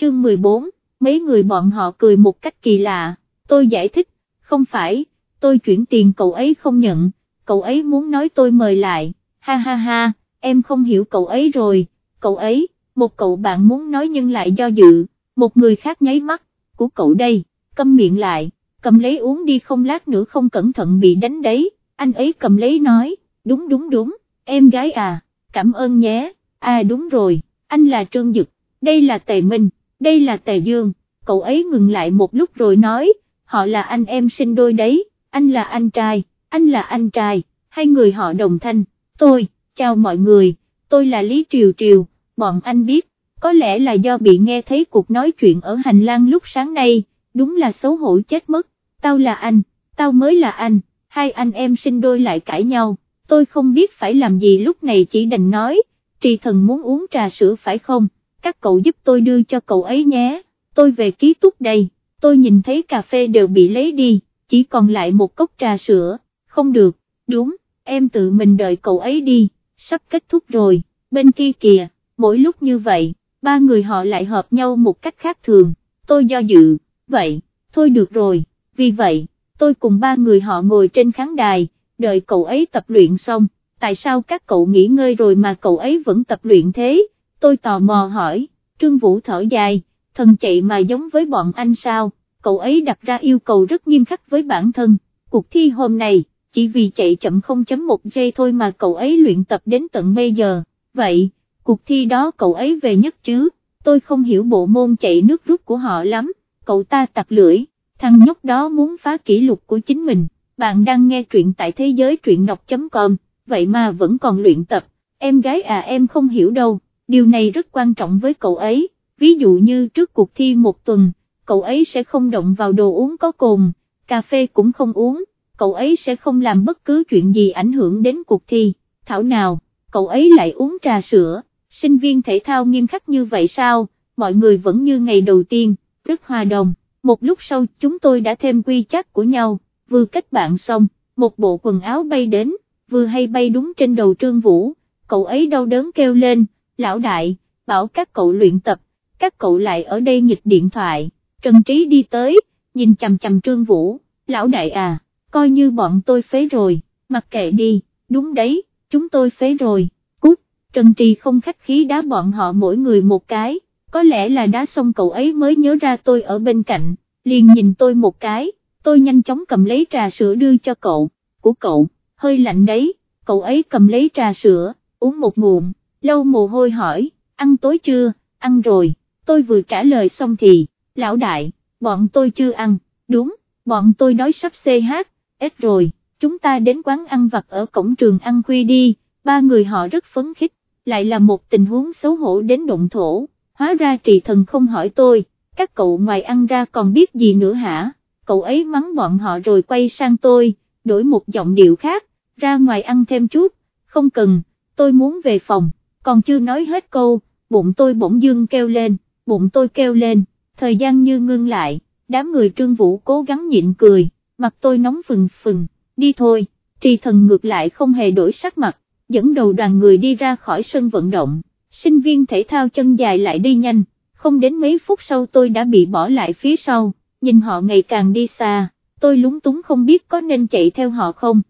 chương 14, mấy người bọn họ cười một cách kỳ lạ, tôi giải thích, không phải, tôi chuyển tiền cậu ấy không nhận, cậu ấy muốn nói tôi mời lại, ha ha ha, em không hiểu cậu ấy rồi, cậu ấy, một cậu bạn muốn nói nhưng lại do dự, một người khác nháy mắt, của cậu đây, câm miệng lại, cầm lấy uống đi không lát nữa không cẩn thận bị đánh đấy, anh ấy cầm lấy nói, đúng đúng đúng, em gái à, cảm ơn nhé, à đúng rồi, anh là Trương Dực, đây là Tề Minh, đây là Tề Dương, cậu ấy ngừng lại một lúc rồi nói, họ là anh em sinh đôi đấy, anh là anh trai, anh là anh trai, hai người họ đồng thanh, tôi, chào mọi người, tôi là Lý Triều Triều, bọn anh biết, có lẽ là do bị nghe thấy cuộc nói chuyện ở hành lang lúc sáng nay, đúng là xấu hổ chết mất, tao là anh, tao mới là anh, hai anh em sinh đôi lại cãi nhau, tôi không biết phải làm gì lúc này chỉ đành nói, trì thần muốn uống trà sữa phải không, các cậu giúp tôi đưa cho cậu ấy nhé, tôi về ký túc đây, tôi nhìn thấy cà phê đều bị lấy đi, chỉ còn lại một cốc trà sữa, không được, đúng, em tự mình đợi cậu ấy đi, sắp kết thúc rồi, bên kia kìa, mỗi lúc như vậy, ba người họ lại hợp nhau một cách khác thường, tôi do dự, vậy, thôi được rồi, vì vậy, tôi cùng ba người họ ngồi trên khán đài, đợi cậu ấy tập luyện xong, tại sao các cậu nghỉ ngơi rồi mà cậu ấy vẫn tập luyện thế, tôi tò mò hỏi, Trương Vũ thở dài, thần chạy mà giống với bọn anh sao, cậu ấy đặt ra yêu cầu rất nghiêm khắc với bản thân, cuộc thi hôm nay, chỉ vì chạy chậm 0.1 giây thôi mà cậu ấy luyện tập đến tận bây giờ, vậy, cuộc thi đó cậu ấy về nhất chứ, tôi không hiểu bộ môn chạy nước rút của họ lắm, cậu ta tặc lưỡi, thằng nhóc đó muốn phá kỷ lục của chính mình, bạn đang nghe truyện tại thế giới truyện đọc.com, vậy mà vẫn còn luyện tập, em gái à em không hiểu đâu, điều này rất quan trọng với cậu ấy, ví dụ như trước cuộc thi một tuần, cậu ấy sẽ không động vào đồ uống có cồn, cà phê cũng không uống, cậu ấy sẽ không làm bất cứ chuyện gì ảnh hưởng đến cuộc thi, thảo nào, cậu ấy lại uống trà sữa, sinh viên thể thao nghiêm khắc như vậy sao, mọi người vẫn như ngày đầu tiên, rất hòa đồng, một lúc sau chúng tôi đã thêm quy chắc của nhau, vừa kết bạn xong, một bộ quần áo bay đến, vừa hay bay đúng trên đầu trương vũ, cậu ấy đau đớn kêu lên, lão đại, bảo các cậu luyện tập, các cậu lại ở đây nghịch điện thoại, Trần Trí đi tới, nhìn chầm chầm trương vũ, lão đại à, coi như bọn tôi phế rồi, mặc kệ đi, đúng đấy, chúng tôi phế rồi, cút, Trần Trì không khách khí đá bọn họ mỗi người một cái, có lẽ là đá xong cậu ấy mới nhớ ra tôi ở bên cạnh, liền nhìn tôi một cái, tôi nhanh chóng cầm lấy trà sữa đưa cho cậu, của cậu, hơi lạnh đấy, cậu ấy cầm lấy trà sữa, uống một ngụm, lâu mồ hôi hỏi, ăn tối chưa, ăn rồi, tôi vừa trả lời xong thì, lão đại, bọn tôi chưa ăn, đúng, bọn tôi đói sắp CH, ít rồi, chúng ta đến quán ăn vặt ở cổng trường ăn khuya đi, ba người họ rất phấn khích, lại là một tình huống xấu hổ đến động thổ, hóa ra trì thần không hỏi tôi, các cậu ngoài ăn ra còn biết gì nữa hả, cậu ấy mắng bọn họ rồi quay sang tôi, đổi một giọng điệu khác, ra ngoài ăn thêm chút, không cần, tôi muốn về phòng, còn chưa nói hết câu, bụng tôi bỗng dưng kêu lên, bụng tôi kêu lên, thời gian như ngưng lại, đám người trương vũ cố gắng nhịn cười, mặt tôi nóng phừng phừng, đi thôi, trì thần ngược lại không hề đổi sắc mặt, dẫn đầu đoàn người đi ra khỏi sân vận động, sinh viên thể thao chân dài lại đi nhanh, không đến mấy phút sau tôi đã bị bỏ lại phía sau, nhìn họ ngày càng đi xa, tôi lúng túng không biết có nên chạy theo họ không.